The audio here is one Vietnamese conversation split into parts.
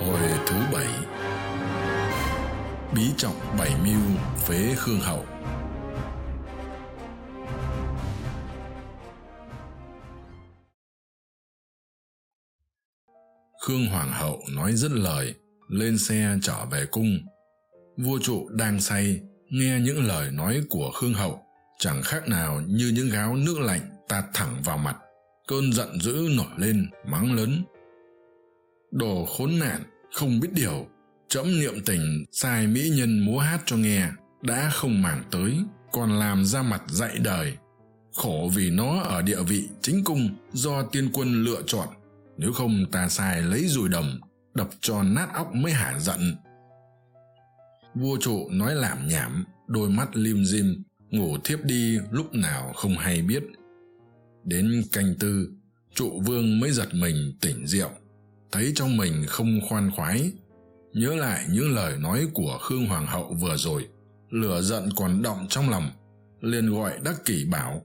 Hồi thứ bảy Bí trọng bảy mưu phế Khương Hậu Khương Hoàng hậu nói dứt lời, lên xe trở về cung. Vua trụ đang say, nghe những lời nói của Khương hậu, chẳng khác nào như những gáo nước lạnh tạt thẳng vào mặt. Cơn giận dữ nổi lên, mắng lớn. Đồ khốn nạn, không biết điều, trẫm niệm tình sai mỹ nhân múa hát cho nghe, đã không màng tới, còn làm ra mặt dạy đời. Khổ vì nó ở địa vị chính cung do tiên quân lựa chọn. Nếu không ta sai lấy dùi đồng đập cho nát óc mới hả giận. Vua trụ nói làm nhảm đôi mắt lim dim ngủ thiếp đi lúc nào không hay biết. Đến canh tư trụ vương mới giật mình tỉnh rượu thấy trong mình không khoan khoái, nhớ lại những lời nói của khương hoàng hậu vừa rồi, lửa giận còn động trong lòng, liền gọi đắc kỷ bảo,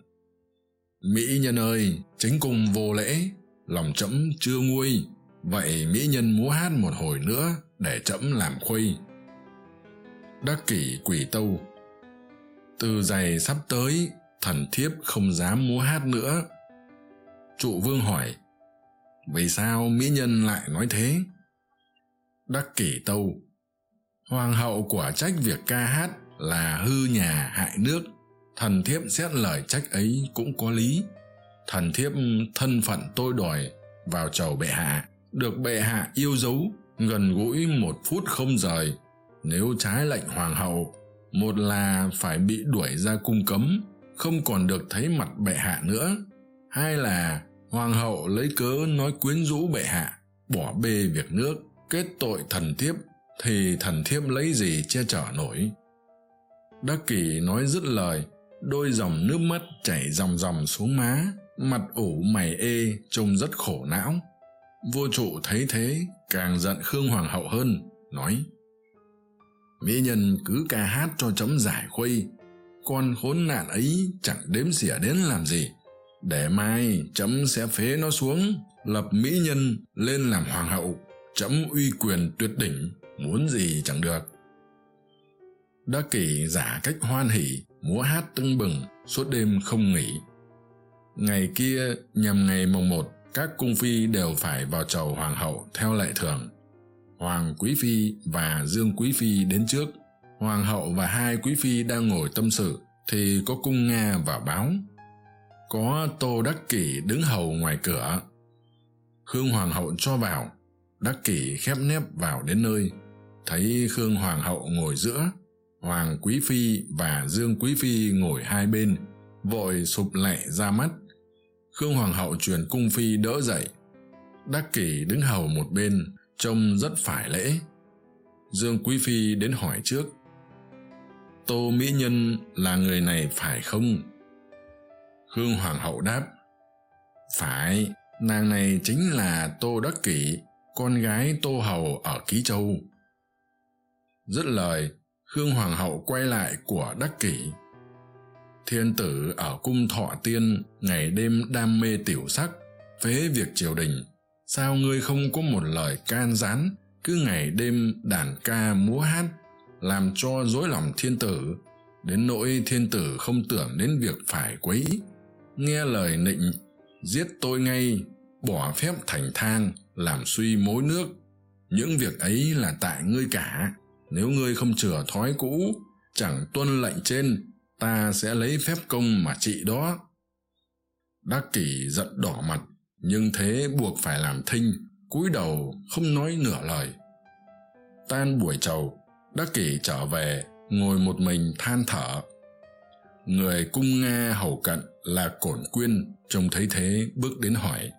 mỹ nhân ơi, chính cung vô lễ, lòng trẫm chưa nguôi, vậy mỹ nhân múa hát một hồi nữa để trẫm làm khuây. Đắc kỷ quỷ tâu, từ giày sắp tới, thần thiếp không dám múa hát nữa. Trụ vương hỏi vì sao mỹ nhân lại nói thế? Đắc kỷ tâu. Hoàng hậu của trách việc ca hát là hư nhà hại nước. Thần thiếp xét lời trách ấy cũng có lý. Thần thiếp thân phận tôi đòi vào chầu bệ hạ. Được bệ hạ yêu dấu, gần gũi một phút không rời. Nếu trái lệnh hoàng hậu, một là phải bị đuổi ra cung cấm, không còn được thấy mặt bệ hạ nữa. Hai là hoàng hậu lấy cớ nói quyến rũ bệ hạ, bỏ bê việc nước, kết tội thần thiếp, thì thần thiếp lấy gì che chở nổi? Đắc kỷ nói dứt lời, đôi dòng nước mắt chảy ròng ròng xuống má, mặt ủ mày ê, trông rất khổ não. Vua trụ thấy thế, càng giận khương hoàng hậu hơn, nói, mỹ nhân cứ ca hát cho chấm giải khuây, con khốn nạn ấy chẳng đếm xỉa đến làm gì để mai trẫm sẽ phế nó xuống, lập mỹ nhân lên làm hoàng hậu trẫm uy quyền tuyệt đỉnh, muốn gì chẳng được. Đã kỷ giả cách hoan hỉ múa hát tưng bừng, suốt đêm không nghỉ. Ngày kia, nhằm ngày mồng một, các cung phi đều phải vào chầu hoàng hậu theo lệ thường. Hoàng quý phi và dương quý phi đến trước. Hoàng hậu và hai quý phi đang ngồi tâm sự, thì có cung nga vào báo có tô đắc kỷ đứng hầu ngoài cửa. Khương hoàng hậu cho vào, đắc kỷ khép nép vào đến nơi. Thấy khương hoàng hậu ngồi giữa, hoàng quý phi và dương quý phi ngồi hai bên, vội sụp lệ ra mắt. Khương hoàng hậu truyền cung phi đỡ dậy. Đắc kỷ đứng hầu một bên, trông rất phải lễ. Dương quý phi đến hỏi trước, tô mỹ nhân là người này phải không? Khương hoàng hậu đáp, phải, nàng này chính là tô đắc kỷ, con gái tô hầu ở ký châu. Dứt lời khương hoàng hậu quay lại của đắc kỷ. Thiên tử ở cung thọ tiên, ngày đêm đam mê tiểu sắc, phế việc triều đình. Sao ngươi không có một lời can gián, cứ ngày đêm đàn ca múa hát, làm cho dối lòng thiên tử, đến nỗi thiên tử không tưởng đến việc phải quấy nghe lời nịnh, giết tôi ngay, bỏ phép thành thang, làm suy mối nước. Những việc ấy là tại ngươi cả. Nếu ngươi không chừa thói cũ, chẳng tuân lệnh trên, ta sẽ lấy phép công mà trị đó. Đắc kỷ giận đỏ mặt, nhưng thế buộc phải làm thinh, cúi đầu không nói nửa lời. Tan buổi trầu, đắc kỷ trở về, ngồi một mình than thở. Người cung nga hầu cận là cổn quyên trông thấy thế bước đến hỏi,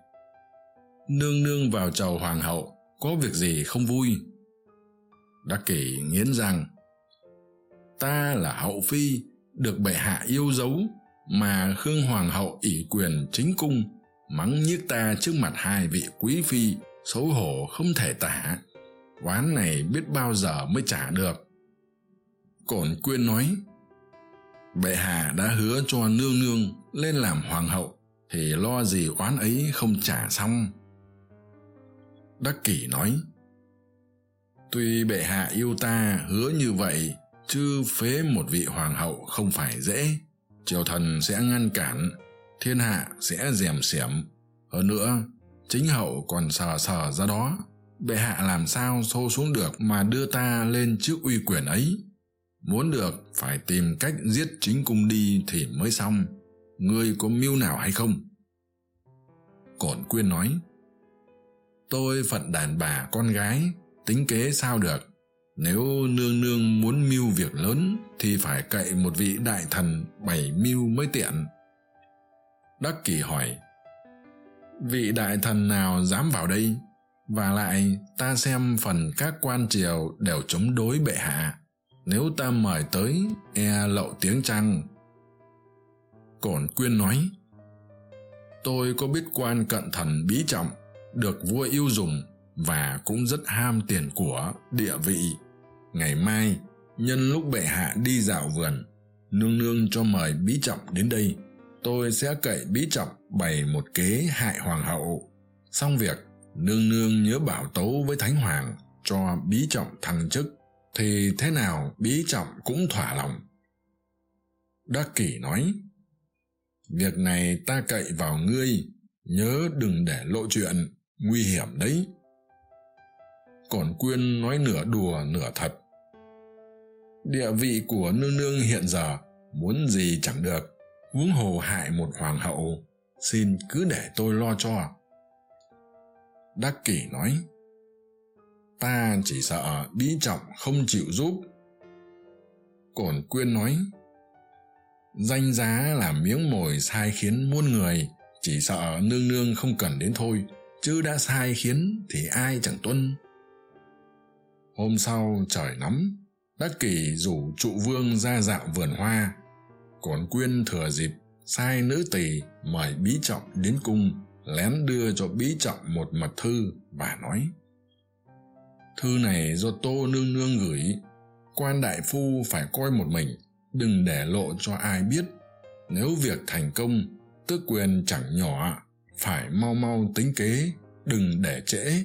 nương nương vào chầu hoàng hậu, có việc gì không vui? Đắc kỷ nghiến rằng ta là hậu phi, được bệ hạ yêu dấu, mà khương hoàng hậu ỷ quyền chính cung, mắng nhiếc ta trước mặt hai vị quý phi, xấu hổ không thể tả. Oán này biết bao giờ mới trả được. Cổn quyên nói, bệ hạ đã hứa cho nương nương lên làm hoàng hậu thì lo gì oán ấy không trả xong. Đắc kỷ nói, tuy bệ hạ yêu ta hứa như vậy, chứ phế một vị hoàng hậu không phải dễ. Triều thần sẽ ngăn cản, thiên hạ sẽ dèm xẻm. Hơn nữa, chính hậu còn sờ sờ ra đó. Bệ hạ làm sao xô xuống được mà đưa ta lên trước uy quyền ấy? Muốn được phải tìm cách giết chính cung đi thì mới xong ngươi có mưu nào hay không? Cổn quyên nói, tôi phận đàn bà con gái, tính kế sao được? Nếu nương nương muốn mưu việc lớn, thì phải cậy một vị đại thần bày mưu mới tiện. Đắc kỷ hỏi, vị đại thần nào dám vào đây? Và lại, ta xem phần các quan triều đều chống đối bệ hạ. Nếu ta mời tới e lậu tiếng trăng còn quyên nói, tôi có biết quan cận thần bí trọng được vua yêu dùng và cũng rất ham tiền của địa vị. Ngày mai, nhân lúc bệ hạ đi dạo vườn, nương nương cho mời bí trọng đến đây. Tôi sẽ cậy bí trọng bày một kế hại hoàng hậu. Xong việc, nương nương nhớ bảo tấu với thánh hoàng cho bí trọng thăng chức. Thì thế nào bí trọng cũng thỏa lòng. Đắc kỷ nói việc này ta cậy vào ngươi, nhớ đừng để lộ chuyện, nguy hiểm đấy. Còn quyên nói nửa đùa nửa thật. Địa vị của nương nương hiện giờ, muốn gì chẳng được. Huống hồ hại một hoàng hậu, xin cứ để tôi lo cho. Đắc kỷ nói, ta chỉ sợ bí trọng không chịu giúp. Cổn quyên nói danh giá là miếng mồi sai khiến muôn người, chỉ sợ nương nương không cần đến thôi, chứ đã sai khiến thì ai chẳng tuân. Hôm sau trời nóng, đắc kỷ rủ trụ vương ra dạo vườn hoa. Còn quyên thừa dịp, sai nữ tỳ mời bí trọng đến cung, lén đưa cho bí trọng một mật thư và nói. Thư này do tô nương nương gửi, quan đại phu phải coi một mình đừng để lộ cho ai biết. Nếu việc thành công, tước quyền chẳng nhỏ phải mau mau tính kế, đừng để trễ.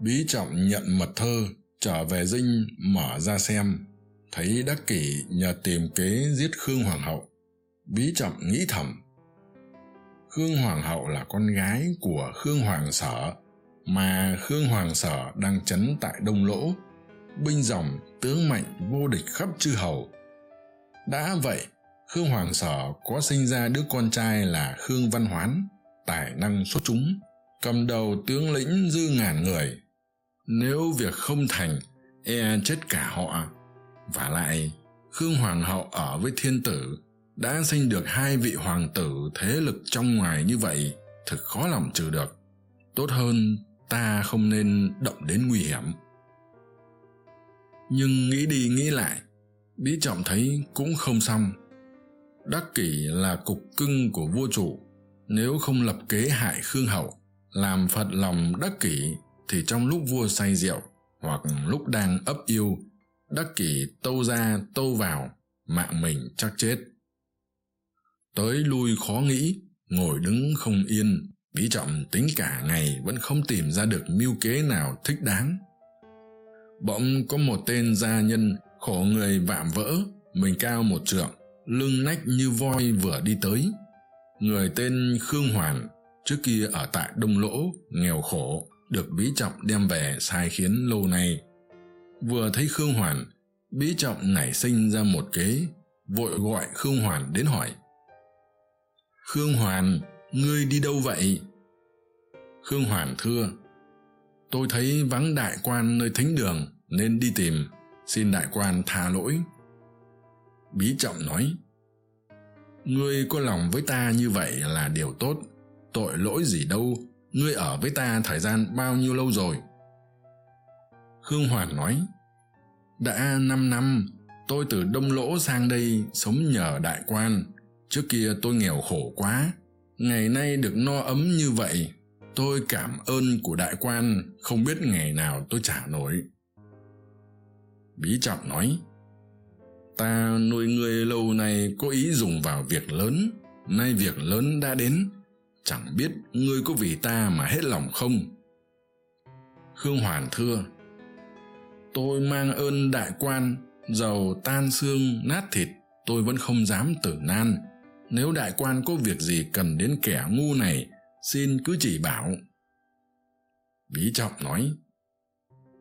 Bí trọng nhận mật thơ, trở về dinh, mở ra xem. Thấy đắc kỷ nhờ tìm kế giết khương hoàng hậu. Bí trọng nghĩ thầm. Khương hoàng hậu là con gái của khương hoàng sở, mà khương hoàng sở đang chấn tại đông lỗ binh dòng, tướng mạnh, vô địch khắp chư hầu. Đã vậy, khương hoàng sở có sinh ra đứa con trai là khương văn hoán, tài năng xuất chúng, cầm đầu tướng lĩnh dư ngàn người. Nếu việc không thành e chết cả họ. Và lại, khương hoàng hậu ở với thiên tử, đã sinh được hai vị hoàng tử thế lực trong ngoài như vậy, thực khó lòng trừ được. Tốt hơn, ta không nên động đến nguy hiểm nhưng nghĩ đi nghĩ lại bí trọng thấy cũng không xong. Đắc kỷ là cục cưng của vua chủ, nếu không lập kế hại khương hậu, làm phật lòng đắc kỷ thì trong lúc vua say rượu hoặc lúc đang ấp yêu, đắc kỷ tâu ra tâu vào, mạng mình chắc chết. Tới lui khó nghĩ, ngồi đứng không yên bí trọng tính cả ngày vẫn không tìm ra được mưu kế nào thích đáng bỗng có một tên gia nhân khổ người vạm vỡ, mình cao một trượng, lưng nách như voi vừa đi tới. Người tên khương hoàn, trước kia ở tại đông lỗ, nghèo khổ, được bí trọng đem về sai khiến lâu nay. Vừa thấy khương hoàn, bí trọng nảy sinh ra một kế, vội gọi khương hoàn đến hỏi. Khương hoàn, ngươi đi đâu vậy? Khương hoàn thưa tôi thấy vắng đại quan nơi thính đường, nên đi tìm. Xin đại quan tha lỗi. Bí trọng nói, ngươi có lòng với ta như vậy là điều tốt. Tội lỗi gì đâu. Ngươi ở với ta thời gian bao nhiêu lâu rồi? Khương hoàn nói, đã năm năm, tôi từ đông lỗ sang đây sống nhờ đại quan. Trước kia tôi nghèo khổ quá, ngày nay được no ấm như vậy tôi cảm ơn của đại quan, không biết ngày nào tôi trả nổi. Bí trọng nói, ta nuôi người lâu nay có ý dùng vào việc lớn, nay việc lớn đã đến. Chẳng biết ngươi có vì ta mà hết lòng không? Khương hoàn thưa, tôi mang ơn đại quan dầu tan xương, nát thịt, tôi vẫn không dám tử nan. Nếu đại quan có việc gì cần đến kẻ ngu này xin cứ chỉ bảo. Bí trọng nói,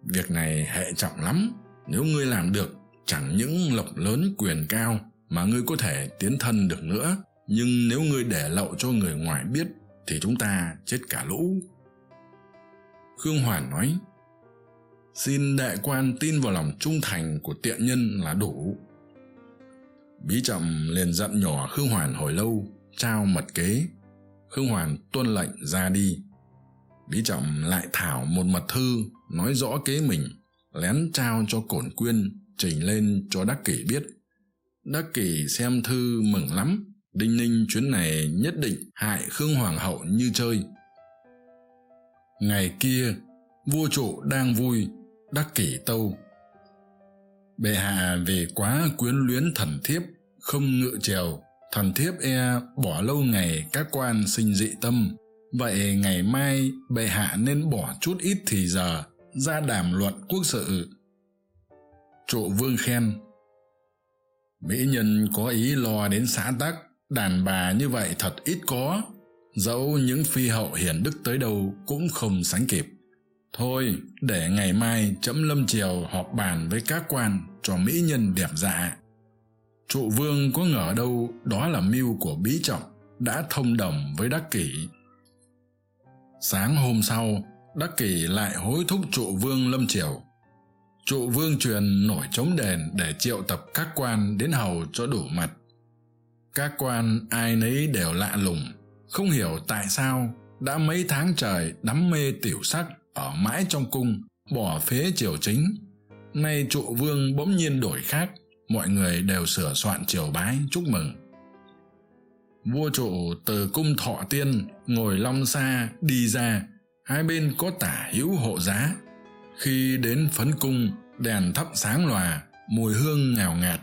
việc này hệ trọng lắm. Nếu ngươi làm được, chẳng những lộc lớn quyền cao mà ngươi có thể tiến thân được nữa. Nhưng nếu ngươi để lậu cho người ngoài biết, thì chúng ta chết cả lũ. Khương hoàn nói, xin đại quan tin vào lòng trung thành của tiện nhân là đủ. Bí trọng liền dặn nhỏ khương hoàn hồi lâu, trao mật kế khương hoàn tuân lệnh ra đi. Bí trọng lại thảo một mật thư, nói rõ kế mình, lén trao cho cổn quyên, trình lên cho đắc kỷ biết. Đắc kỷ xem thư mừng lắm, đinh ninh chuyến này nhất định hại khương hoàng hậu như chơi. Ngày kia, vua trụ đang vui, đắc kỷ tâu. Bệ hạ vì quá quyến luyến thần thiếp, không ngự trèo thần thiếp e bỏ lâu ngày các quan sinh dị tâm. Vậy ngày mai bệ hạ nên bỏ chút ít thì giờ, ra đàm luận quốc sự. Trụ vương khen, mỹ nhân có ý lo đến xã tắc, đàn bà như vậy thật ít có. Dẫu những phi hậu hiền đức tới đâu cũng không sánh kịp. Thôi, để ngày mai trẫm lâm triều họp bàn với các quan cho mỹ nhân đẹp dạ trụ vương có ngờ đâu đó là mưu của bí trọng đã thông đồng với đắc kỷ. Sáng hôm sau, đắc kỷ lại hối thúc trụ vương lâm triều. Trụ vương truyền nổi trống đền để triệu tập các quan đến hầu cho đủ mặt. Các quan ai nấy đều lạ lùng, không hiểu tại sao đã mấy tháng trời đắm mê tiểu sắc ở mãi trong cung, bỏ phế triều chính. Nay trụ vương bỗng nhiên đổi khác mọi người đều sửa soạn triều bái chúc mừng. Vua trụ từ cung thọ tiên ngồi long xa đi ra, hai bên có tả hữu hộ giá. Khi đến phấn cung, đèn thắp sáng lòa, mùi hương ngào ngạt.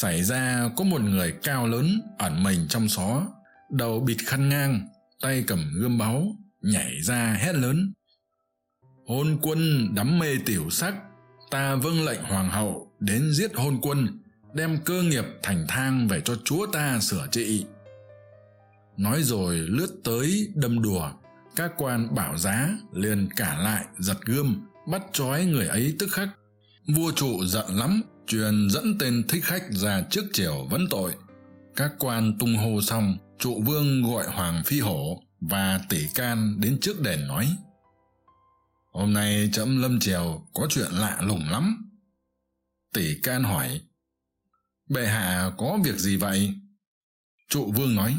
Xảy ra có một người cao lớn ẩn mình trong xó, đầu bịt khăn ngang, tay cầm gươm báu, nhảy ra hét lớn. Hôn quân đắm mê tiểu sắc, ta vâng lệnh hoàng hậu đến giết hôn quân, đem cơ nghiệp thành thang về cho chúa ta sửa trị. Nói rồi lướt tới đâm đùa, các quan bảo giá liền cả lại giật gươm, bắt trói người ấy tức khắc. Vua trụ giận lắm, truyền dẫn tên thích khách ra trước triều vấn tội. Các quan tung hô xong, trụ vương gọi hoàng phi hổ và tỷ can đến trước đền nói, hôm nay trẫm lâm triều có chuyện lạ lùng lắm tỷ can hỏi, bệ hạ có việc gì vậy? Trụ vương nói,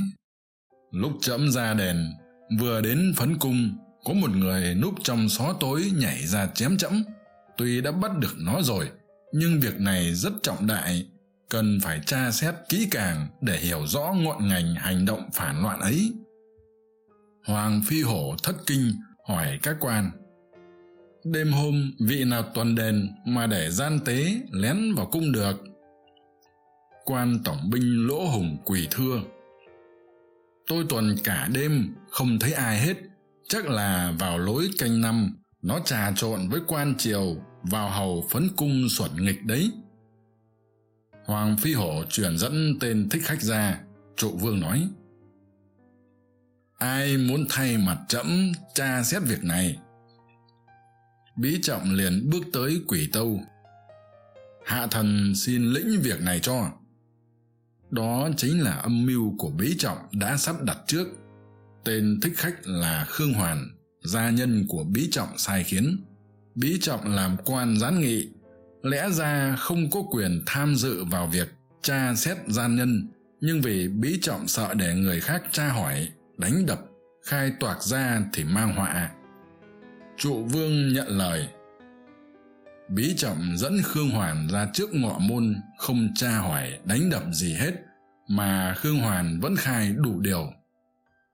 lúc trẫm ra đèn vừa đến phấn cung, có một người núp trong xó tối nhảy ra chém trẫm tuy đã bắt được nó rồi, nhưng việc này rất trọng đại, cần phải tra xét kỹ càng để hiểu rõ ngọn ngành hành động phản loạn ấy. Hoàng phi hổ thất kinh, hỏi các quan đêm hôm, vị nào tuần đền mà để gian tế lén vào cung được? Quan tổng binh lỗ hùng quỳ thưa. Tôi tuần cả đêm, không thấy ai hết. Chắc là vào lối canh năm, nó trà trộn với quan triều, vào hầu phấn cung xuẩn nghịch đấy. Hoàng phi hổ truyền dẫn tên thích khách ra, trụ vương nói, ai muốn thay mặt trẫm tra xét việc này bí trọng liền bước tới quỷ tâu. Hạ thần xin lĩnh việc này cho. Đó chính là âm mưu của bí trọng đã sắp đặt trước. Tên thích khách là khương hoàn, gia nhân của bí trọng sai khiến. Bí trọng làm quan gián nghị. Lẽ ra không có quyền tham dự vào việc tra xét gian nhân, nhưng vì bí trọng sợ để người khác tra hỏi, đánh đập, khai toạc ra thì mang họa trụ vương nhận lời. Bí trọng dẫn khương hoàn ra trước ngọ môn không tra hỏi đánh đập gì hết, mà khương hoàn vẫn khai đủ điều.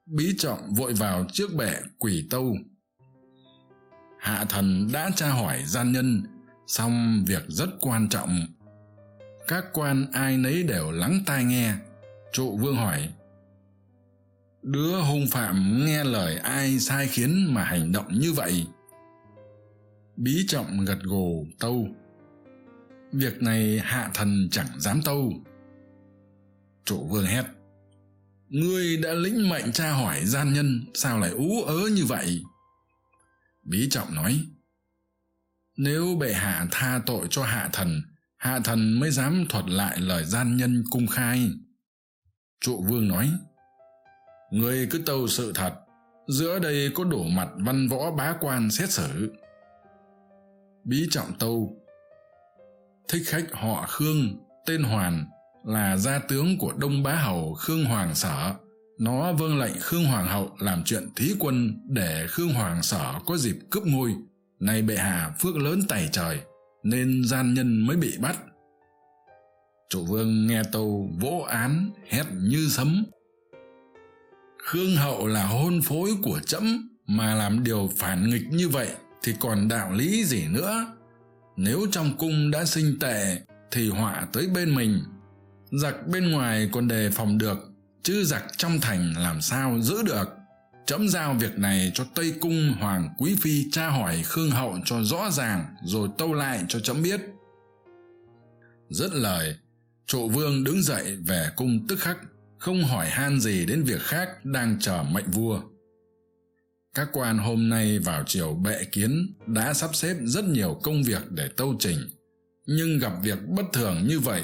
Bí trọng vội vào trước bệ quỷ tâu. Hạ thần đã tra hỏi gian nhân song việc rất quan trọng. Các quan ai nấy đều lắng tai nghe. Trụ vương hỏi, đứa hung phạm nghe lời ai sai khiến mà hành động như vậy? Bí trọng gật gù, tâu. Việc này hạ thần chẳng dám tâu. Trụ vương hét. Ngươi đã lĩnh mệnh tra hỏi gian nhân, sao lại ú ớ như vậy? Bí trọng nói. Nếu bệ hạ tha tội cho hạ thần hạ thần mới dám thuật lại lời gian nhân cung khai. Trụ vương nói. Ngươi cứ tâu sự thật. Giữa đây có đủ mặt văn võ bá quan xét xử bí trọng tâu. Thích khách họ khương, tên hoàn, là gia tướng của đông bá hầu khương hoàng sở. Nó vâng lệnh khương hoàng hậu làm chuyện thí quân để khương hoàng sở có dịp cướp ngôi. Nay bệ hạ phước lớn tày trời, nên gian nhân mới bị bắt. Trụ vương nghe tâu vỗ án, hét như sấm. Khương hậu là hôn phối của trẫm mà làm điều phản nghịch như vậy thì còn đạo lý gì nữa? Nếu trong cung đã sinh tệ, thì họa tới bên mình. Giặc bên ngoài còn đề phòng được, chứ giặc trong thành làm sao giữ được? Trẫm giao việc này cho tây cung hoàng quý phi tra hỏi khương hậu cho rõ ràng, rồi tâu lại cho trẫm biết. Dứt lời, trụ vương đứng dậy về cung tức khắc, không hỏi han gì đến việc khác đang chờ mệnh vua các quan hôm nay vào triều bệ kiến đã sắp xếp rất nhiều công việc để tâu trình. Nhưng gặp việc bất thường như vậy,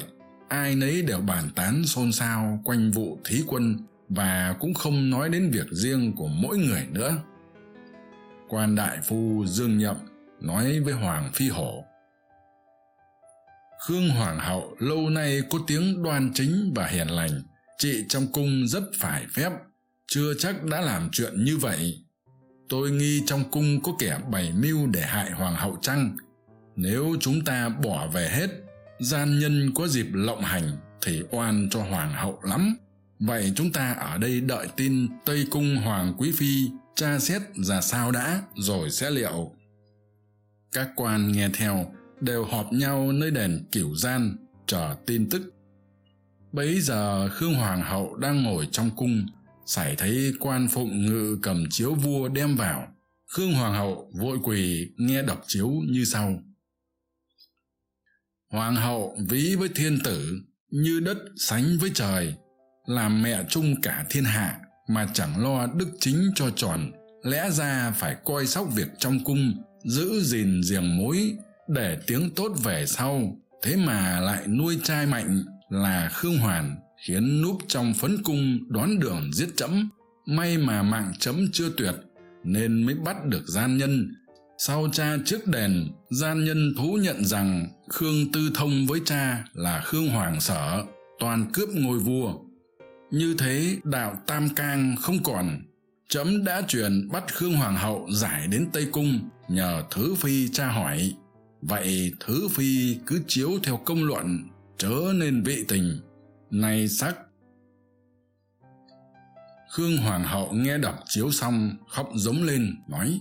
ai nấy đều bàn tán xôn xao quanh vụ thí quân và cũng không nói đến việc riêng của mỗi người nữa. Quan đại phu dương nhậm nói với hoàng phi hổ, khương hoàng hậu, lâu nay có tiếng đoan chính và hiền lành, chị trong cung rất phải phép, chưa chắc đã làm chuyện như vậy tôi nghi trong cung có kẻ bày mưu để hại hoàng hậu chăng? Nếu chúng ta bỏ về hết, gian nhân có dịp lộng hành thì oan cho hoàng hậu lắm. Vậy chúng ta ở đây đợi tin tây cung hoàng quý phi tra xét ra sao đã, rồi sẽ liệu. Các quan nghe theo, đều họp nhau nơi đền cửu gian, chờ tin tức. Bấy giờ khương hoàng hậu đang ngồi trong cung sải thấy quan phụng ngự cầm chiếu vua đem vào, khương hoàng hậu vội quỳ nghe đọc chiếu như sau. Hoàng hậu ví với thiên tử, như đất sánh với trời, làm mẹ chung cả thiên hạ mà chẳng lo đức chính cho tròn, lẽ ra phải coi sóc việc trong cung, giữ gìn giềng mối để tiếng tốt về sau. Thế mà lại nuôi trai mạnh là khương hoàn khiến núp trong phấn cung đón đường giết trẫm may mà mạng trẫm chưa tuyệt, nên mới bắt được gian nhân. Sau cha trước đền, gian nhân thú nhận rằng khương tư thông với cha là khương hoàng sở, toàn cướp ngôi vua. Như thế đạo tam cang không còn. Trẫm đã truyền bắt khương hoàng hậu giải đến tây cung, nhờ thứ phi tra hỏi. Vậy thứ phi cứ chiếu theo công luận, chớ nên vị tình nay sắc. Khương hoàng hậu nghe đọc chiếu xong, khóc giống lên, nói,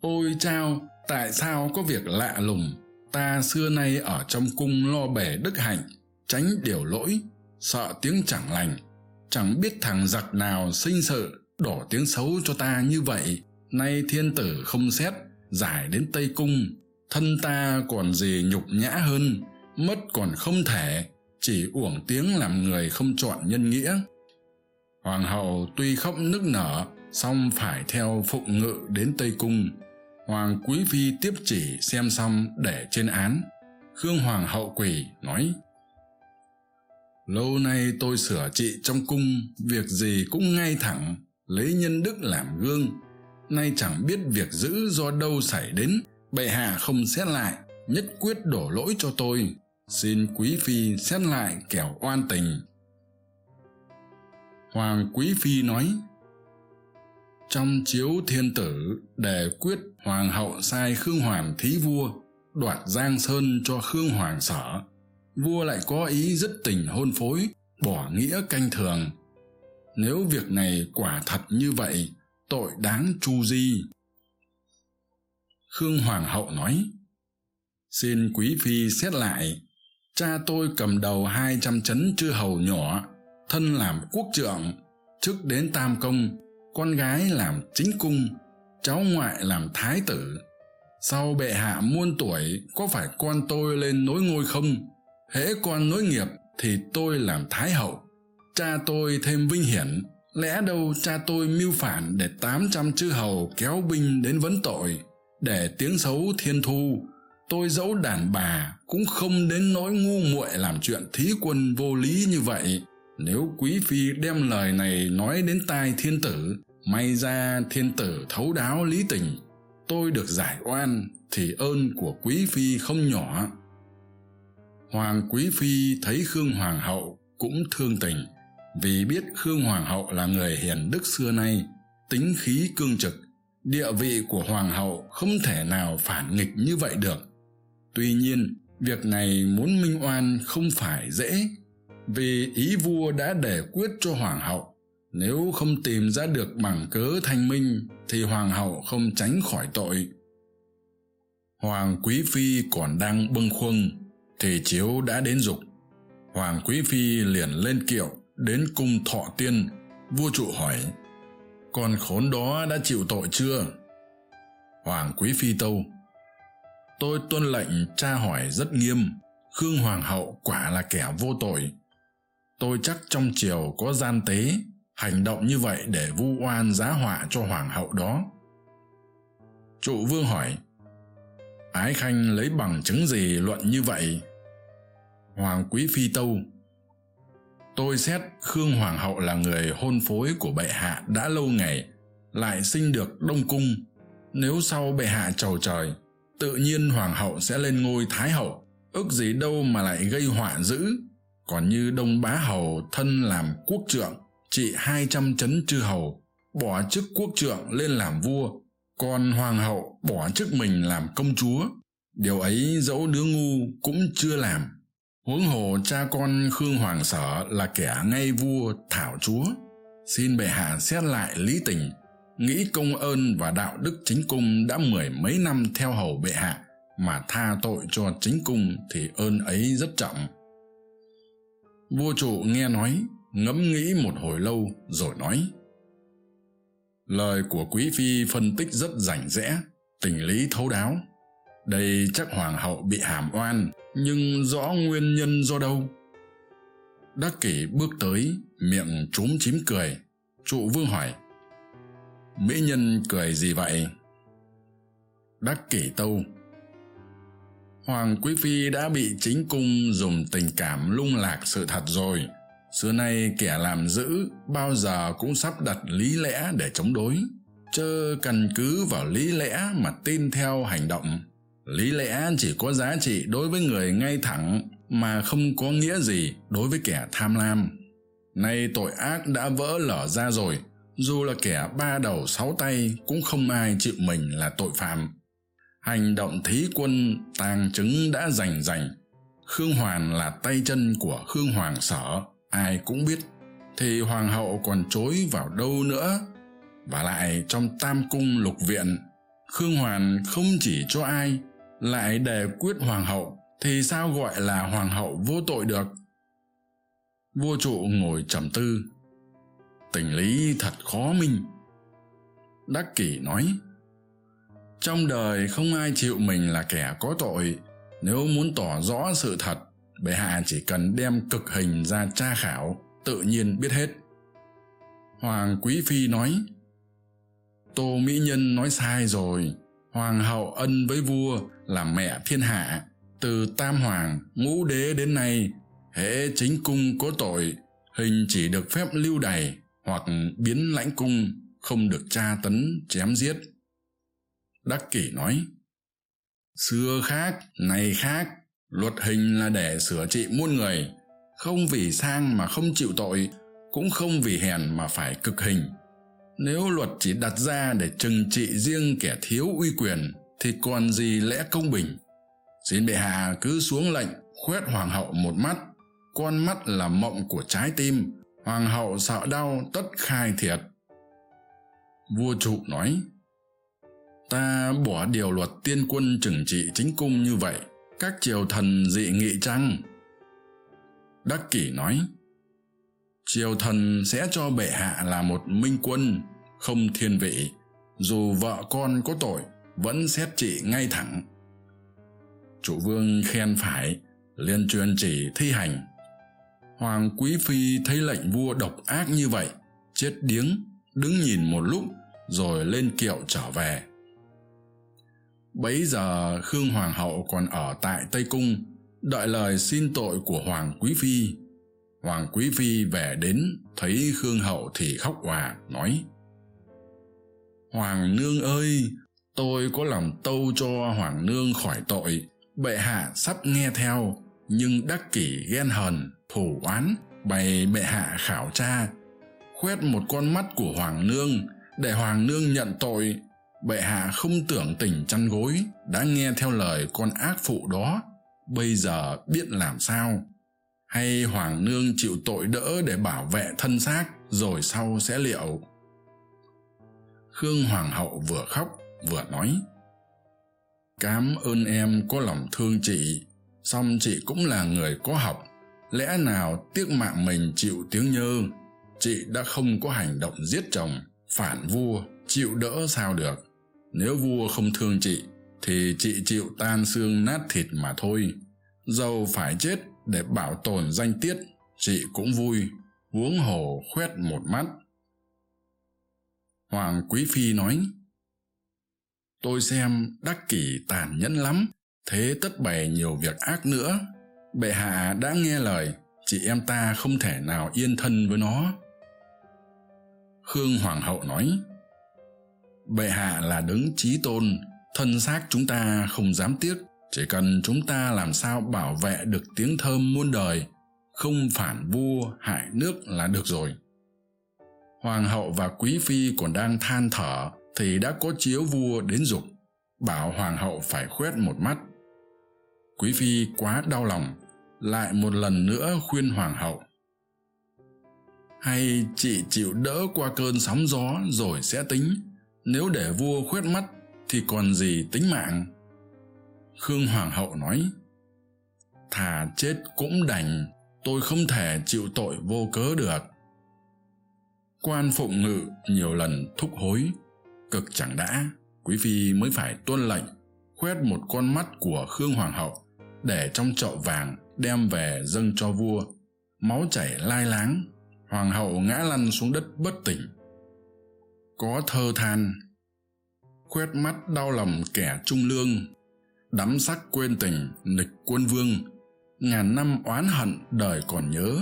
ôi chao, tại sao có việc lạ lùng? Ta xưa nay ở trong cung lo bể đức hạnh, tránh điều lỗi, sợ tiếng chẳng lành. Chẳng biết thằng giặc nào sinh sự, đổ tiếng xấu cho ta như vậy. Nay thiên tử không xét, giải đến tây cung. Thân ta còn gì nhục nhã hơn, mất còn không thể chỉ uổng tiếng làm người không chọn nhân nghĩa. Hoàng hậu tuy khóc nức nở, song phải theo phụng ngự đến tây cung. Hoàng quý phi tiếp chỉ xem xong để trên án. Khương hoàng hậu quỳ, nói, lâu nay tôi sửa trị trong cung, việc gì cũng ngay thẳng, lấy nhân đức làm gương. Nay chẳng biết việc giữ do đâu xảy đến, bệ hạ không xét lại, nhất quyết đổ lỗi cho tôi xin quý phi xét lại kẻo oan tình. Hoàng quý phi nói, trong chiếu thiên tử đề quyết hoàng hậu sai khương hoàng thí vua, đoạt giang sơn cho khương hoàng sở. Vua lại có ý dứt tình hôn phối, bỏ nghĩa canh thường. Nếu việc này quả thật như vậy, tội đáng chu di. Khương hoàng hậu nói, xin quý phi xét lại cha tôi cầm đầu hai trăm chấn chư hầu nhỏ, thân làm quốc trượng trước đến tam công, con gái làm chính cung, cháu ngoại làm thái tử. Sau bệ hạ muôn tuổi, có phải con tôi lên nối ngôi không? Hễ con nối nghiệp thì tôi làm thái hậu. Cha tôi thêm vinh hiển, lẽ đâu cha tôi mưu phản để tám trăm chư hầu kéo binh đến vấn tội, để tiếng xấu thiên thu tôi dẫu đàn bà cũng không đến nỗi ngu muội làm chuyện thí quân vô lý như vậy. Nếu quý phi đem lời này nói đến tai thiên tử, may ra thiên tử thấu đáo lý tình. Tôi được giải oan thì ơn của quý phi không nhỏ. Hoàng quý phi thấy khương hoàng hậu cũng thương tình. Vì biết khương hoàng hậu là người hiền đức xưa nay, tính khí cương trực, địa vị của hoàng hậu không thể nào phản nghịch như vậy được tuy nhiên, việc này muốn minh oan không phải dễ, vì ý vua đã để quyết cho hoàng hậu. Nếu không tìm ra được bằng cớ thanh minh, thì hoàng hậu không tránh khỏi tội. Hoàng quý phi còn đang bâng khuâng, thì chiếu đã đến dục. Hoàng quý phi liền lên kiệu, đến cung thọ tiên. Vua trụ hỏi, con khốn đó đã chịu tội chưa? Hoàng quý phi tâu tôi tuân lệnh tra hỏi rất nghiêm. Khương hoàng hậu quả là kẻ vô tội. Tôi chắc trong triều có gian tế, hành động như vậy để vu oan giá họa cho hoàng hậu đó. Trụ vương hỏi, ái khanh lấy bằng chứng gì luận như vậy? Hoàng quý phi tâu, tôi xét khương hoàng hậu là người hôn phối của bệ hạ đã lâu ngày, lại sinh được đông cung. Nếu sau bệ hạ trầu trời tự nhiên hoàng hậu sẽ lên ngôi thái hậu. Ước gì đâu mà lại gây họa dữ. Còn như đông bá hầu thân làm quốc trượng, trị hai trăm chấn chư hầu, bỏ chức quốc trượng lên làm vua. Còn hoàng hậu bỏ chức mình làm công chúa. Điều ấy dẫu đứa ngu cũng chưa làm. Huống hồ cha con khương hoàng sở là kẻ ngay vua, thảo chúa. Xin bệ hạ xét lại lý tình nghĩ công ơn và đạo đức chính cung đã mười mấy năm theo hầu bệ hạ, mà tha tội cho chính cung thì ơn ấy rất trọng. Vua trụ nghe nói, ngẫm nghĩ một hồi lâu rồi nói, lời của quý phi phân tích rất rành rẽ, tình lý thấu đáo. Đây chắc hoàng hậu bị hàm oan, nhưng rõ nguyên nhân do đâu? Đắc kỷ bước tới, miệng trúm chím cười. Trụ vương hỏi mỹ nhân cười gì vậy? Đắc kỷ tâu. Hoàng quý phi đã bị chính cung dùng tình cảm lung lạc sự thật rồi. Xưa nay kẻ làm dữ bao giờ cũng sắp đặt lý lẽ để chống đối. Chớ căn cứ vào lý lẽ mà tin theo hành động. Lý lẽ chỉ có giá trị đối với người ngay thẳng mà không có nghĩa gì đối với kẻ tham lam. Nay tội ác đã vỡ lở ra rồi dù là kẻ ba đầu sáu tay, cũng không ai chịu mình là tội phạm. Hành động thí quân, tàng chứng đã rành rành. Khương hoàn là tay chân của khương hoàng sở, ai cũng biết. Thì hoàng hậu còn chối vào đâu nữa? Và lại trong tam cung lục viện, khương hoàn không chỉ cho ai, lại đề quyết hoàng hậu, thì sao gọi là hoàng hậu vô tội được? Vua trụ ngồi trầm tư tình lý thật khó minh. Đắc kỷ nói, trong đời không ai chịu mình là kẻ có tội. Nếu muốn tỏ rõ sự thật, bệ hạ chỉ cần đem cực hình ra tra khảo, tự nhiên biết hết. Hoàng quý phi nói, tô mỹ nhân nói sai rồi. Hoàng hậu ân với vua là mẹ thiên hạ. Từ tam hoàng, ngũ đế đến nay, hễ chính cung có tội, hình chỉ được phép lưu đày hoặc biến lãnh cung không được tra tấn, chém giết. Đắc kỷ nói, xưa khác, nay khác. Luật hình là để sửa trị muôn người, không vì sang mà không chịu tội, cũng không vì hèn mà phải cực hình. Nếu luật chỉ đặt ra để trừng trị riêng kẻ thiếu uy quyền, thì còn gì lẽ công bình? Xin bệ hạ cứ xuống lệnh, khoét hoàng hậu một mắt. Con mắt là mộng của trái tim hoàng hậu sợ đau tất khai thiệt. Vua trụ nói, ta bỏ điều luật tiên quân trừng trị chính cung như vậy, các triều thần dị nghị chăng? Đắc kỷ nói, triều thần sẽ cho bệ hạ là một minh quân, không thiên vị. Dù vợ con có tội, vẫn xét trị ngay thẳng. Chủ vương khen phải, liền truyền chỉ thi hành hoàng quý phi thấy lệnh vua độc ác như vậy, chết điếng, đứng nhìn một lúc, rồi lên kiệu trở về. Bấy giờ khương hoàng hậu còn ở tại tây cung, đợi lời xin tội của hoàng quý phi. Hoàng quý phi về đến, thấy khương hậu thì khóc òa nói, hoàng nương ơi, tôi có lòng tâu cho hoàng nương khỏi tội, bệ hạ sắp nghe theo nhưng đắc kỷ ghen hờn thủ oán, bày bệ hạ khảo tra khoét một con mắt của hoàng nương, để hoàng nương nhận tội, bệ hạ không tưởng tình chăn gối, đã nghe theo lời con ác phụ đó, bây giờ biết làm sao? Hay hoàng nương chịu tội đỡ để bảo vệ thân xác, rồi sau sẽ liệu? Khương hoàng hậu vừa khóc, vừa nói, cám ơn em có lòng thương chị song chị cũng là người có học. Lẽ nào tiếc mạng mình chịu tiếng nhơ? Chị đã không có hành động giết chồng, phản vua, chịu đỡ sao được? Nếu vua không thương chị, thì chị chịu tan xương nát thịt mà thôi. Dầu phải chết để bảo tồn danh tiết, chị cũng vui, huống hồ khoét một mắt. Hoàng quý phi nói, tôi xem đắc kỷ tàn nhẫn lắm thế tất bày nhiều việc ác nữa. Bệ hạ đã nghe lời, chị em ta không thể nào yên thân với nó. Khương hoàng hậu nói, bệ hạ là đứng trí tôn, thân xác chúng ta không dám tiếc. Chỉ cần chúng ta làm sao bảo vệ được tiếng thơm muôn đời, không phản vua, hại nước là được rồi. Hoàng hậu và quý phi còn đang than thở thì đã có chiếu vua đến dục, bảo hoàng hậu phải khoét một mắt quý phi quá đau lòng, lại một lần nữa khuyên hoàng hậu. Hay chị chịu đỡ qua cơn sóng gió rồi sẽ tính, nếu để vua khuyết mắt thì còn gì tính mạng? Khương hoàng hậu nói, thà chết cũng đành, tôi không thể chịu tội vô cớ được. Quan phụng ngự nhiều lần thúc hối, cực chẳng đã, quý phi mới phải tuân lệnh khoét một con mắt của khương hoàng hậu để trong chậu vàng đem về dâng cho vua. Máu chảy lai láng, hoàng hậu ngã lăn xuống đất bất tỉnh. Có thơ than khoét mắt đau lòng kẻ trung lương, đắm sắc quên tình nịch quân vương. Ngàn năm oán hận đời còn nhớ,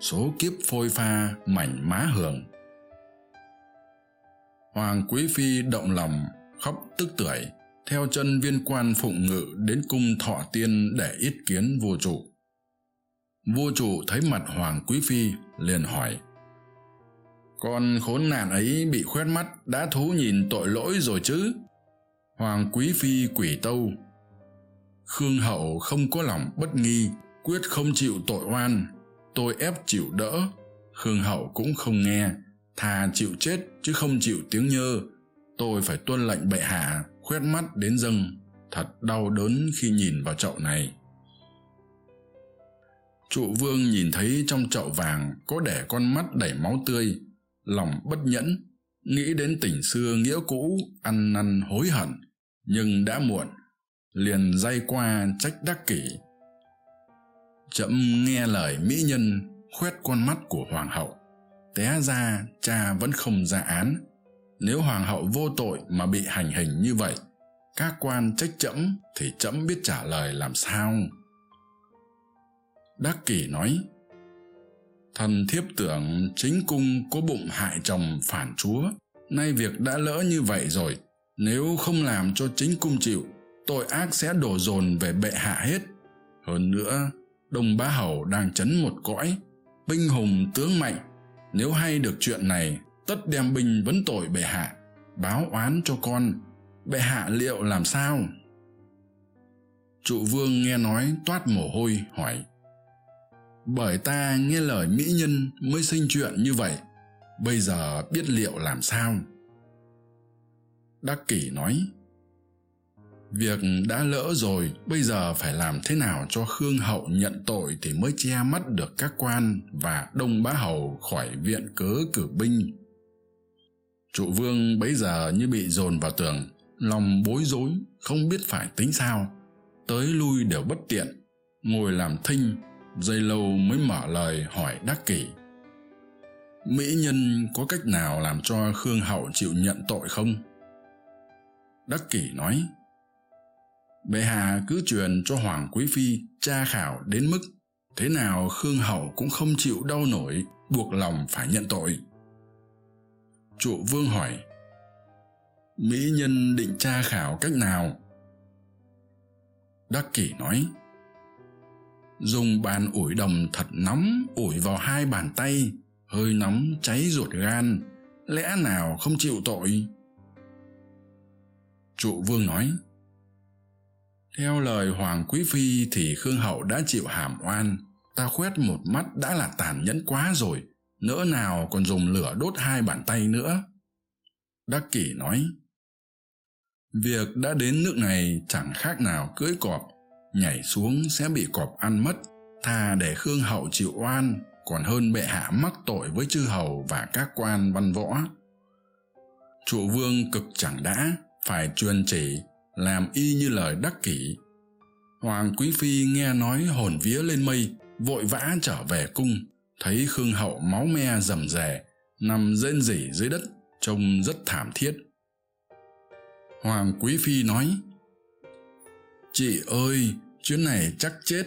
số kiếp phôi pha mảnh má hường. Hoàng quý phi động lòng, khóc tức tưởi theo chân viên quan phụng ngự đến cung thọ tiên để yết kiến vua chủ. Vua chủ thấy mặt hoàng quý phi, liền hỏi, con khốn nạn ấy bị khoét mắt, đã thú nhìn tội lỗi rồi chứ? Hoàng quý phi quỷ tâu, khương hậu không có lòng bất nghi, quyết không chịu tội oan, tôi ép chịu đỡ, khương hậu cũng không nghe, thà chịu chết chứ không chịu tiếng nhơ, tôi phải tuân lệnh bệ hạ khoét mắt đến dâng, thật đau đớn khi nhìn vào chậu này. Trụ vương nhìn thấy trong chậu vàng có để con mắt đẩy máu tươi, lòng bất nhẫn, nghĩ đến tình xưa nghĩa cũ, ăn năn hối hận, nhưng đã muộn, liền day qua trách đắc kỷ. Trẫm nghe lời mỹ nhân khoét con mắt của hoàng hậu, té ra, cha vẫn không ra án nếu hoàng hậu vô tội mà bị hành hình như vậy, các quan trách trẫm thì trẫm biết trả lời làm sao? Đắc kỷ nói, thần thiếp tưởng chính cung có bụng hại chồng phản chúa, nay việc đã lỡ như vậy rồi, nếu không làm cho chính cung chịu, tội ác sẽ đổ dồn về bệ hạ hết. Hơn nữa, đông bá hầu đang chấn một cõi, binh hùng tướng mạnh, nếu hay được chuyện này tất đem binh vấn tội bệ hạ, báo oán cho con. Bệ hạ liệu làm sao? Trụ vương nghe nói toát mồ hôi, hỏi. Bởi ta nghe lời mỹ nhân mới sinh chuyện như vậy, bây giờ biết liệu làm sao? Đắc kỷ nói. Việc đã lỡ rồi, bây giờ phải làm thế nào cho khương hậu nhận tội thì mới che mắt được các quan và đông bá hầu khỏi viện cớ cử binh? Trụ vương bấy giờ như bị dồn vào tường, lòng bối rối, không biết phải tính sao. Tới lui đều bất tiện, ngồi làm thinh, dây lâu mới mở lời hỏi đắc kỷ. Mỹ nhân có cách nào làm cho khương hậu chịu nhận tội không? Đắc kỷ nói, bệ hạ cứ truyền cho hoàng quý phi tra khảo đến mức, thế nào khương hậu cũng không chịu đau nổi, buộc lòng phải nhận tội trụ vương hỏi, mỹ nhân định tra khảo cách nào? Đắc kỷ nói, dùng bàn ủi đồng thật nóng ủi vào hai bàn tay, hơi nóng cháy ruột gan, lẽ nào không chịu tội? Trụ vương nói, theo lời hoàng quý phi thì khương hậu đã chịu hàm oan, ta khoét một mắt đã là tàn nhẫn quá rồi nỡ nào còn dùng lửa đốt hai bàn tay nữa? Đắc kỷ nói, việc đã đến nước này chẳng khác nào cưỡi cọp, nhảy xuống sẽ bị cọp ăn mất thà để khương hậu chịu oan, còn hơn bệ hạ mắc tội với chư hầu và các quan văn võ. Trụ vương cực chẳng đã, phải truyền chỉ, làm y như lời đắc kỷ. Hoàng quý phi nghe nói hồn vía lên mây, vội vã trở về cung thấy khương hậu máu me rầm rề, nằm rên rỉ dưới đất, trông rất thảm thiết. Hoàng quý phi nói, chị ơi, chuyến này chắc chết.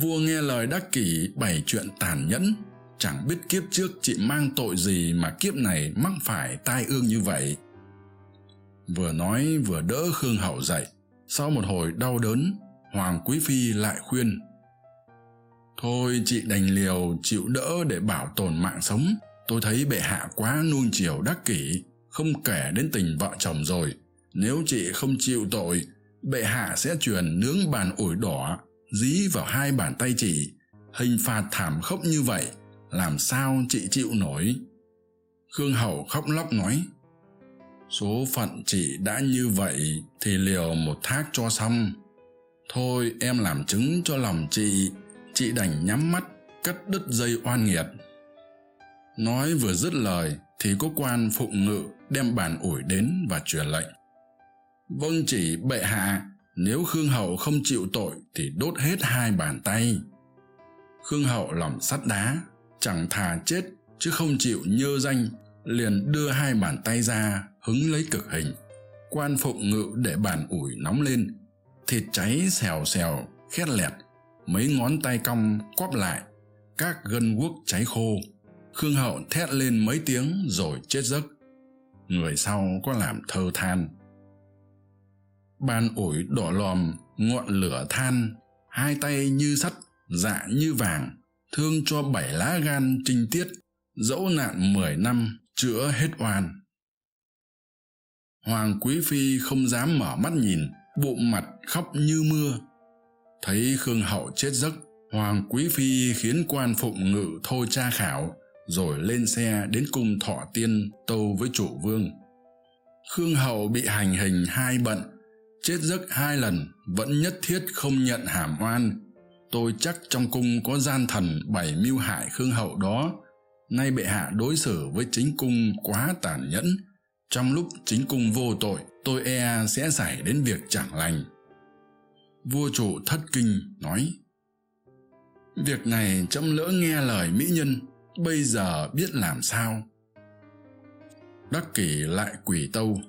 Vua nghe lời đắc kỷ bày chuyện tàn nhẫn. Chẳng biết kiếp trước chị mang tội gì mà kiếp này mắc phải tai ương như vậy. Vừa nói vừa đỡ khương hậu dậy. Sau một hồi đau đớn, hoàng quý phi lại khuyên thôi chị đành liều chịu đỡ để bảo tồn mạng sống. Tôi thấy bệ hạ quá nuông chiều đắc kỷ, không kể đến tình vợ chồng rồi. Nếu chị không chịu tội, bệ hạ sẽ truyền nướng bàn ủi đỏ, dí vào hai bàn tay chị. Hình phạt thảm khốc như vậy, làm sao chị chịu nổi? Khương hậu khóc lóc nói, số phận chị đã như vậy thì liều một thác cho xong. Thôi em làm chứng cho lòng chị chị đành nhắm mắt, cắt đứt dây oan nghiệt. Nói vừa dứt lời, thì có quan phụng ngự đem bàn ủi đến và truyền lệnh. Vâng chỉ bệ hạ, nếu khương hậu không chịu tội thì đốt hết hai bàn tay. Khương hậu lòng sắt đá, chẳng thà chết chứ không chịu nhơ danh, liền đưa hai bàn tay ra, hứng lấy cực hình. Quan phụng ngự để bàn ủi nóng lên, thịt cháy xèo xèo, khét lẹt mấy ngón tay cong quắp lại, các gân guốc cháy khô. Khương hậu thét lên mấy tiếng rồi chết giấc. Người sau có làm thơ than. Bàn ủi đỏ lòm, ngọn lửa than, hai tay như sắt dạ như vàng, thương cho bảy lá gan trinh tiết, dẫu nạn mười năm chữa hết oan. Hoàng quý phi không dám mở mắt nhìn, bụng mặt khóc như mưa thấy khương hậu chết giấc, hoàng quý phi khiến quan phụng ngự thôi tra khảo, rồi lên xe đến cung thọ tiên tâu với chủ vương. Khương hậu bị hành hình hai bận, chết giấc hai lần, vẫn nhất thiết không nhận hàm oan. Tôi chắc trong cung có gian thần bày mưu hại khương hậu đó. Nay bệ hạ đối xử với chính cung quá tàn nhẫn. Trong lúc chính cung vô tội, tôi e sẽ xảy đến việc chẳng lành vua chủ thất kinh nói, việc này trẫm lỡ nghe lời mỹ nhân, bây giờ biết làm sao? Đắc kỷ lại quỳ tâu,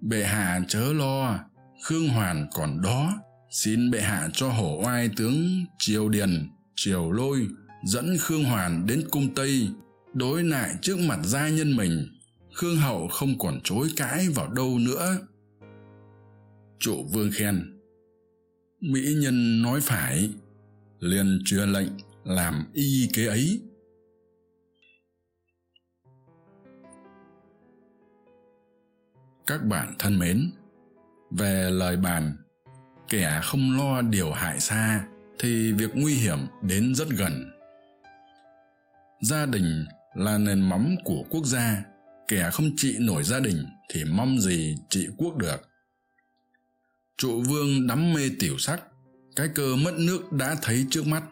bệ hạ chớ lo, khương hoàn còn đó, xin bệ hạ cho hổ oai tướng triều điền, triều lôi dẫn khương hoàn đến cung tây, đối lại trước mặt gia nhân mình. Khương hậu không còn chối cãi vào đâu nữa. Trụ vương khen mỹ nhân nói phải, liền truyền lệnh làm y kế ấy. Các bạn thân mến, về lời bàn, kẻ không lo điều hại xa thì việc nguy hiểm đến rất gần. Gia đình là nền móng của quốc gia, kẻ không trị nổi gia đình thì mong gì trị quốc được trụ vương đắm mê tiểu sắc, cái cơ mất nước đã thấy trước mắt.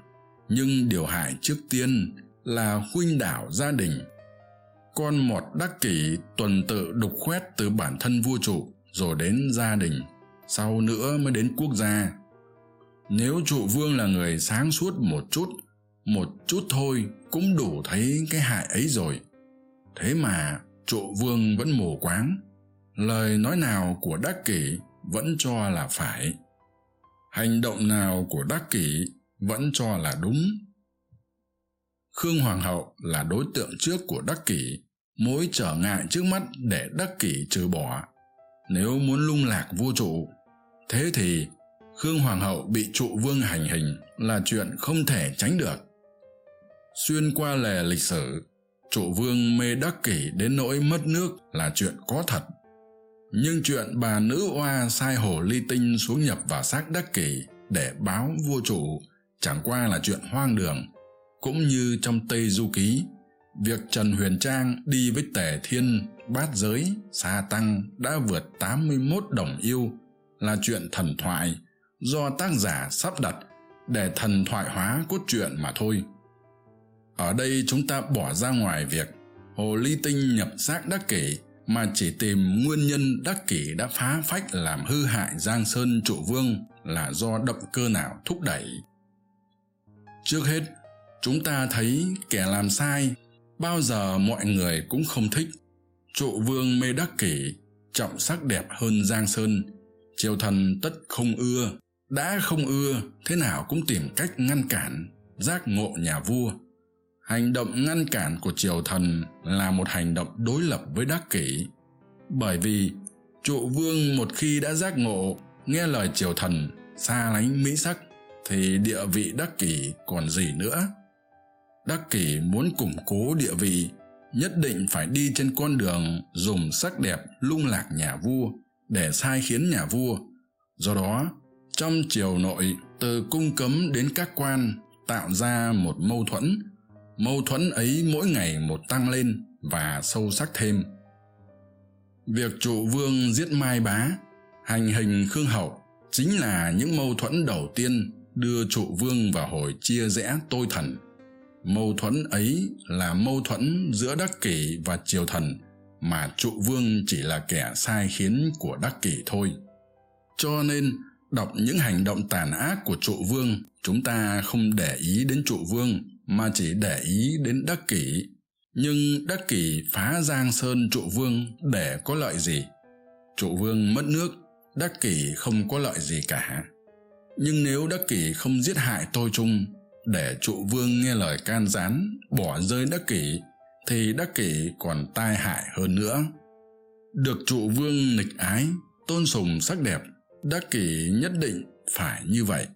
Nhưng điều hại trước tiên là khuynh đảo gia đình. Con mọt đắc kỷ tuần tự đục khoét từ bản thân vua trụ rồi đến gia đình, sau nữa mới đến quốc gia. Nếu trụ vương là người sáng suốt một chút một chút thôi cũng đủ thấy cái hại ấy rồi. Thế mà trụ vương vẫn mù quáng. Lời nói nào của đắc kỷ vẫn cho là phải. Hành động nào của đắc kỷ vẫn cho là đúng. Khương hoàng hậu là đối tượng trước của đắc kỷ, mối trở ngại trước mắt để đắc kỷ trừ bỏ. Nếu muốn lung lạc vua trụ, thế thì khương hoàng hậu bị trụ vương hành hình là chuyện không thể tránh được. Xuyên qua lề lịch sử, trụ vương mê đắc kỷ đến nỗi mất nước là chuyện có thật nhưng chuyện bà nữ oa sai hồ ly tinh xuống nhập vào xác đắc kỷ để báo vua chủ, chẳng qua là chuyện hoang đường. Cũng như trong tây du ký, việc trần huyền trang đi với tề thiên, bát giới, sa tăng đã vượt tám mươi mốt đồng yêu là chuyện thần thoại do tác giả sắp đặt để thần thoại hóa cốt truyện mà thôi. Ở đây chúng ta bỏ ra ngoài việc hồ ly tinh nhập xác đắc kỷ mà chỉ tìm nguyên nhân đắc kỷ đã phá phách làm hư hại giang sơn trụ vương là do động cơ nào thúc đẩy. Trước hết, chúng ta thấy kẻ làm sai, bao giờ mọi người cũng không thích. Trụ vương mê đắc kỷ, trọng sắc đẹp hơn giang sơn, triều thần tất không ưa, đã không ưa, thế nào cũng tìm cách ngăn cản, giác ngộ nhà vua hành động ngăn cản của triều thần là một hành động đối lập với đắc kỷ. Bởi vì, trụ vương một khi đã giác ngộ, nghe lời triều thần, xa lánh mỹ sắc, thì địa vị đắc kỷ còn gì nữa? Đắc kỷ muốn củng cố địa vị, nhất định phải đi trên con đường dùng sắc đẹp lung lạc nhà vua để sai khiến nhà vua. Do đó, trong triều nội, từ cung cấm đến các quan tạo ra một mâu thuẫn mâu thuẫn ấy mỗi ngày một tăng lên và sâu sắc thêm. Việc trụ vương giết mai bá, hành hình khương hậu chính là những mâu thuẫn đầu tiên đưa trụ vương vào hồi chia rẽ tôi thần. Mâu thuẫn ấy là mâu thuẫn giữa đắc kỷ và triều thần mà trụ vương chỉ là kẻ sai khiến của đắc kỷ thôi. Cho nên, đọc những hành động tàn ác của trụ vương, chúng ta không để ý đến trụ vương mà chỉ để ý đến đắc kỷ. Nhưng đắc kỷ phá giang sơn trụ vương để có lợi gì? Trụ vương mất nước, đắc kỷ không có lợi gì cả. Nhưng nếu đắc kỷ không giết hại tôi trung để trụ vương nghe lời can gián, bỏ rơi đắc kỷ, thì đắc kỷ còn tai hại hơn nữa. Được trụ vương nịch ái, tôn sùng sắc đẹp, đắc kỷ nhất định phải như vậy.